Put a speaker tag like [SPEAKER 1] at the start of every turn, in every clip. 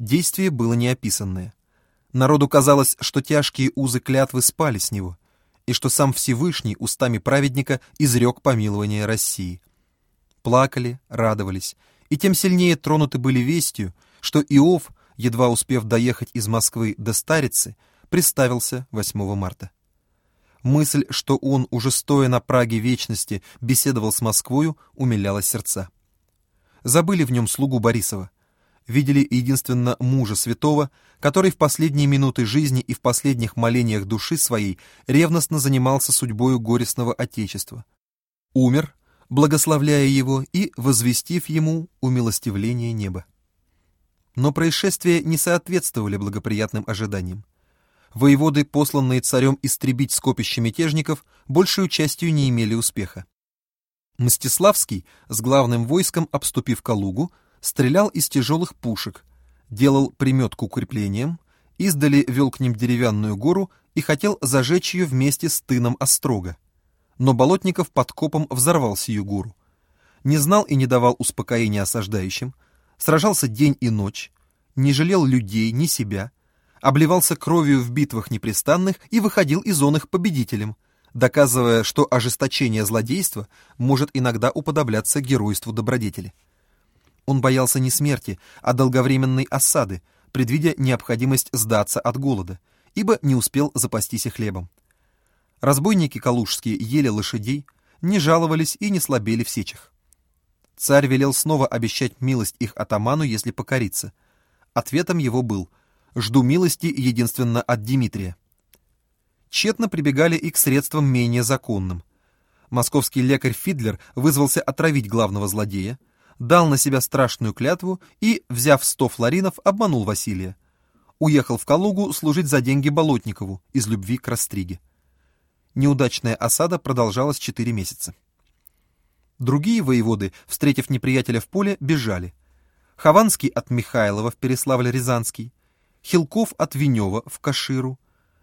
[SPEAKER 1] Действие было неописанное. Народу казалось, что тяжкие узы клятвы спали с него, и что сам Всевышний устами праведника изрек помилование России. Плакали, радовались, и тем сильнее тронуты были вестью, что Иов, едва успев доехать из Москвы до Старицы, приставился 8 марта. Мысль, что он, уже стоя на праге вечности, беседовал с Москвою, умиляла сердца. Забыли в нем слугу Борисова, видели единственно мужа святого, который в последние минуты жизни и в последних молениях души своей ревностно занимался судьбою горестного Отечества. Умер, благословляя его и возвестив ему умилостивление неба. Но происшествия не соответствовали благоприятным ожиданиям. Воеводы, посланные царем истребить скопище мятежников, большую частью не имели успеха. Мстиславский, с главным войском обступив Калугу, стрелял из тяжелых пушек, делал примет к укреплениям, издали вел к ним деревянную гору и хотел зажечь ее вместе с тыном острога. Но Болотников под копом взорвал сию гору. Не знал и не давал успокоения осаждающим, сражался день и ночь, не жалел людей, ни себя, обливался кровью в битвах непрестанных и выходил из зон их победителем, доказывая, что ожесточение злодейства может иногда уподобляться геройству добродетели. Он боялся не смерти, а долговременной осады, предвидя необходимость сдаться от голода, ибо не успел запастись и хлебом. Разбойники калужские ели лошадей, не жаловались и не слабели в сечах. Царь велел снова обещать милость их атаману, если покориться. Ответом его был «Жду милости единственно от Дмитрия». Тщетно прибегали и к средствам менее законным. Московский лекарь Фидлер вызвался отравить главного злодея, дал на себя страшную клятву и, взяв сто флоринов, обманул Василия. Уехал в Калугу служить за деньги Болотникову из любви к Растриге. Неудачная осада продолжалась четыре месяца. Другие воеводы, встретив неприятеля в поле, бежали. Хованский от Михайлова в Переславль-Рязанский, Хилков от Венева в Каширу,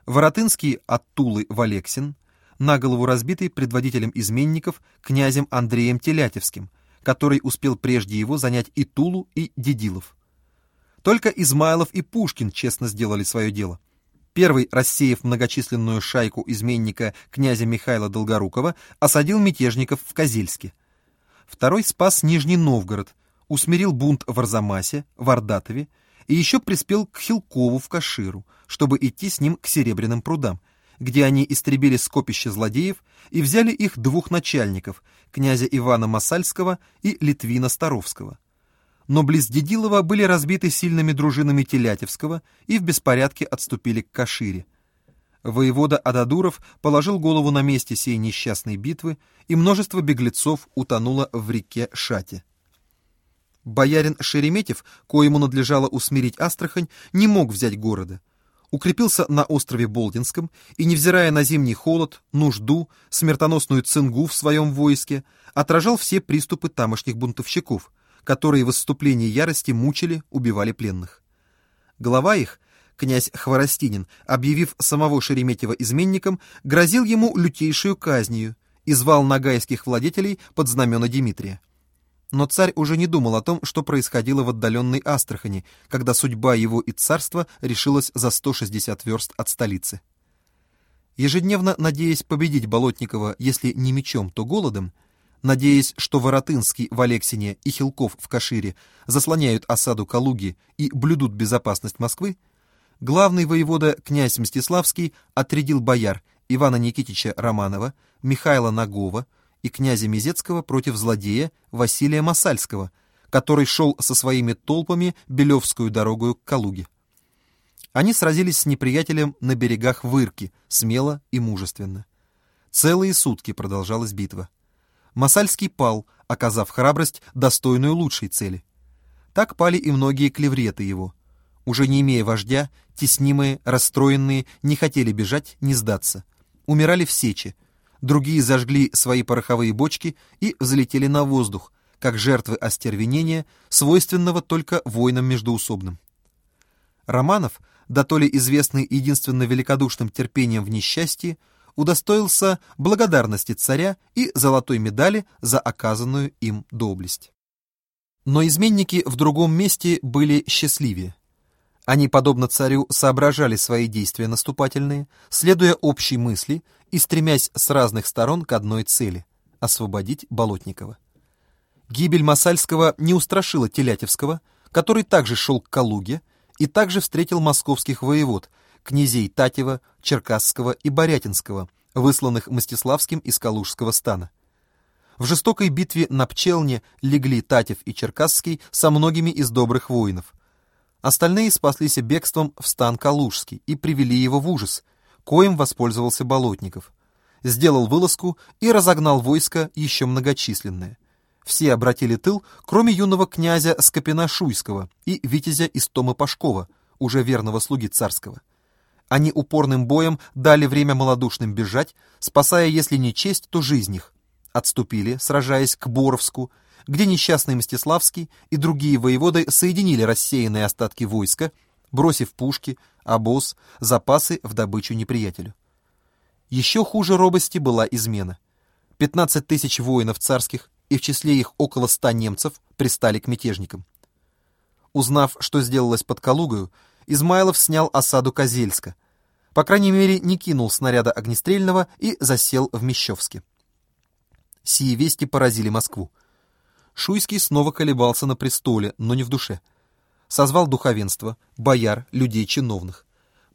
[SPEAKER 1] Воротынский от Тулы в Алексин, на голову разбитый предводителем изменников князем Андреем Телятевским, который успел прежде его занять и Тулу, и Дедилов. Только Измайлов и Пушкин честно сделали свое дело. Первый, рассеяв многочисленную шайку изменника князя Михаила Долгорукова, осадил мятежников в Козельске. Второй спас Нижний Новгород, усмирил бунт в Арзамасе, в Ордатове и еще приспел к Хилкову в Каширу, чтобы идти с ним к Серебряным прудам, где они истребили скопище злодеев и взяли их двух начальников, князя Ивана Масальского и Литвина Старовского. Но близ Дедилова были разбиты сильными дружинами Телятевского и в беспорядке отступили к Кашире. Воевода Ададуров положил голову на месте сей несчастной битвы, и множество беглецов утонуло в реке Шате. Боярин Шереметьев, коему надлежало усмирить Астрахань, не мог взять города — укрепился на острове Болдинском и, невзирая на зимний холод, нужду, смертоносную цингу в своем войске, отражал все приступы тамошних бунтовщиков, которые в выступлении ярости мучили, убивали пленных. Глава их, князь Хворостинин, объявив самого Шереметьева изменником, грозил ему лютейшую казнью и звал нагайских владетелей под знамена Дмитрия. Но царь уже не думал о том, что происходило в отдаленной Астрахани, когда судьба его и царства решилась за 160 верст от столицы. Ежедневно надеясь победить Болотникова, если не мечом, то голодом, надеясь, что Воротынский в Алексине и Хилков в Кашире заслоняют осаду Калуги и блюдут безопасность Москвы, главный воевода князь Мстиславский отрядил бояр Ивана Никитича Романова, Михаила Нагова, и князя Мизецкого против злодея Василия Масальского, который шел со своими толпами Белевскую дорогу к Калуге. Они сразились с неприятелем на берегах Вырки, смело и мужественно. Целые сутки продолжалась битва. Масальский пал, оказав храбрость, достойную лучшей цели. Так пали и многие клевреты его. Уже не имея вождя, теснимые, расстроенные, не хотели бежать, не сдаться. Умирали в сече, другие зажгли свои пороховые бочки и взлетели на воздух, как жертвы остервенения, свойственного только воинам междоусобным. Романов, да то ли известный единственно великодушным терпением в несчастье, удостоился благодарности царя и золотой медали за оказанную им доблесть. Но изменники в другом месте были счастливее. Они, подобно царю, соображали свои действия наступательные, следуя общей мысли и стремясь с разных сторон к одной цели — освободить Болотникова. Гибель Масальского не устрашила Телятевского, который также шел к Калуге и также встретил московских воевод, князей Татева, Черкасского и Борятинского, высланных Мстиславским из Калужского стана. В жестокой битве на Пчелне легли Татев и Черкасский со многими из добрых воинов. Остальные спаслись бегством в стан Калужский и привели его в ужас, коим воспользовался Болотников. Сделал вылазку и разогнал войско еще многочисленное. Все обратили тыл, кроме юного князя Скопина-Шуйского и витязя Истомы Пашкова, уже верного слуги царского. Они упорным боем дали время малодушным бежать, спасая, если не честь, то жизнь их. Отступили, сражаясь к Боровску, где несчастный Мстиславский и другие воеводы соединили рассеянные остатки войска, бросив пушки, обоз, запасы в добычу неприятелю. Еще хуже робости была измена. 15 тысяч воинов царских, и в числе их около ста немцев, пристали к мятежникам. Узнав, что сделалось под Калугою, Измайлов снял осаду Козельска. По крайней мере, не кинул снаряда огнестрельного и засел в Мещовске. Сие вести поразили Москву. Шуйский снова колебался на престоле, но не в душе. Созвал духовенство, бояр, людей чиновных.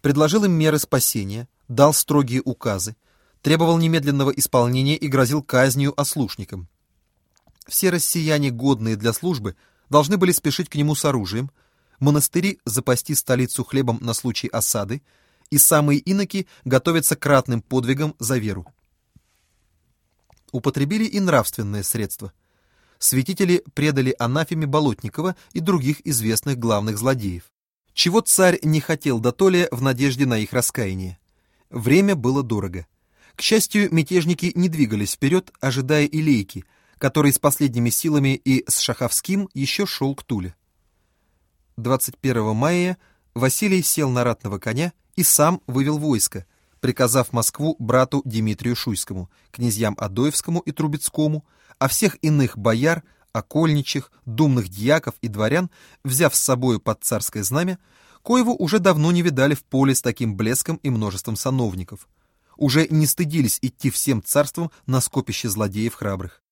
[SPEAKER 1] Предложил им меры спасения, дал строгие указы, требовал немедленного исполнения и грозил казнью ослушникам. Все россияне, годные для службы, должны были спешить к нему с оружием, монастыри запасти столицу хлебом на случай осады, и самые иноки готовятся к ратным подвигам за веру. Употребили и нравственные средства – святители предали анафеме Болотникова и других известных главных злодеев. Чего царь не хотел до толи в надежде на их раскаяние. Время было дорого. К счастью, мятежники не двигались вперед, ожидая Илейки, который с последними силами и с Шаховским еще шел к Туле. 21 мая Василий сел на ратного коня и сам вывел войско, приказав Москву брату Дмитрию Шуйскому, князьям Адоевскому и Трубецкому, а всех иных бояр, окольничих, думных дьяков и дворян, взяв с собою под царское знамя, коего уже давно не видали в поле с таким блеском и множеством сановников. Уже не стыдились идти всем царством на скопище злодеев храбрых.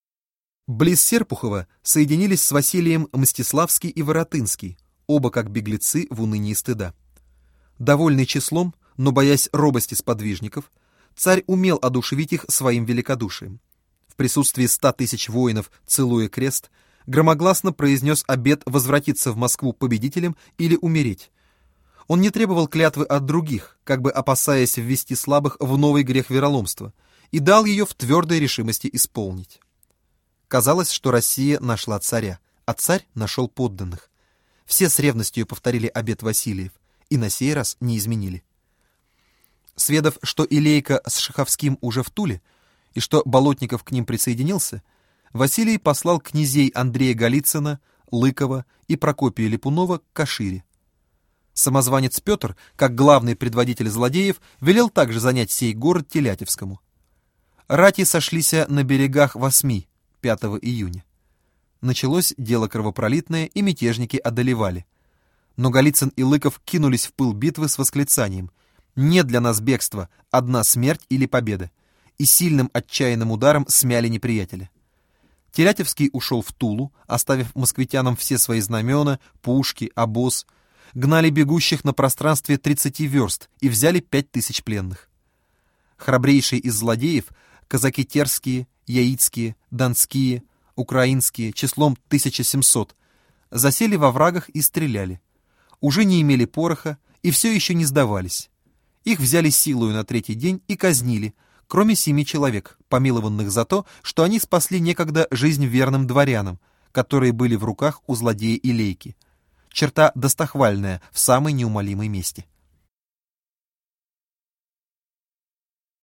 [SPEAKER 1] Близ Серпухова соединились с Василием Мстиславский и Воротынский, оба как беглецы в унынии стыда. Довольный числом, но боясь робости сподвижников, царь умел одушевить их своим великодушием присутствии ста тысяч воинов, целуя крест, громогласно произнес обет возвратиться в Москву победителем или умереть. Он не требовал клятвы от других, как бы опасаясь ввести слабых в новый грех вероломства, и дал ее в твердой решимости исполнить. Казалось, что Россия нашла царя, а царь нашел подданных. Все с ревностью повторили обет Васильев, и на сей раз не изменили. Сведав, что Илейка с Шаховским уже в Туле, и что Болотников к ним присоединился, Василий послал князей Андрея Голицына, Лыкова и Прокопия Липунова к Кашире. Самозванец Петр, как главный предводитель злодеев, велел также занять сей город Телятевскому. Рати сошлись на берегах Восьми, 5 июня. Началось дело кровопролитное, и мятежники одолевали. Но Голицын и Лыков кинулись в пыл битвы с восклицанием «Нет для нас бегства, одна смерть или победа!» и сильным отчаянным ударом смяли неприятеля. Телятевский ушел в Тулу, оставив москвитянам все свои знамена, пушки, обоз, гнали бегущих на пространстве 30 верст и взяли пять тысяч пленных. Храбрейшие из злодеев — казаки терские, яицкие, донские, украинские, числом 1700, засели во врагах и стреляли. Уже не имели пороха и все еще не сдавались. Их взяли силою на третий день и казнили — кроме семи человек, помилованных за то, что они спасли некогда жизнь верным дворянам, которые были в руках у злодея Илейки. Черта достохвальная в самой неумолимой месте.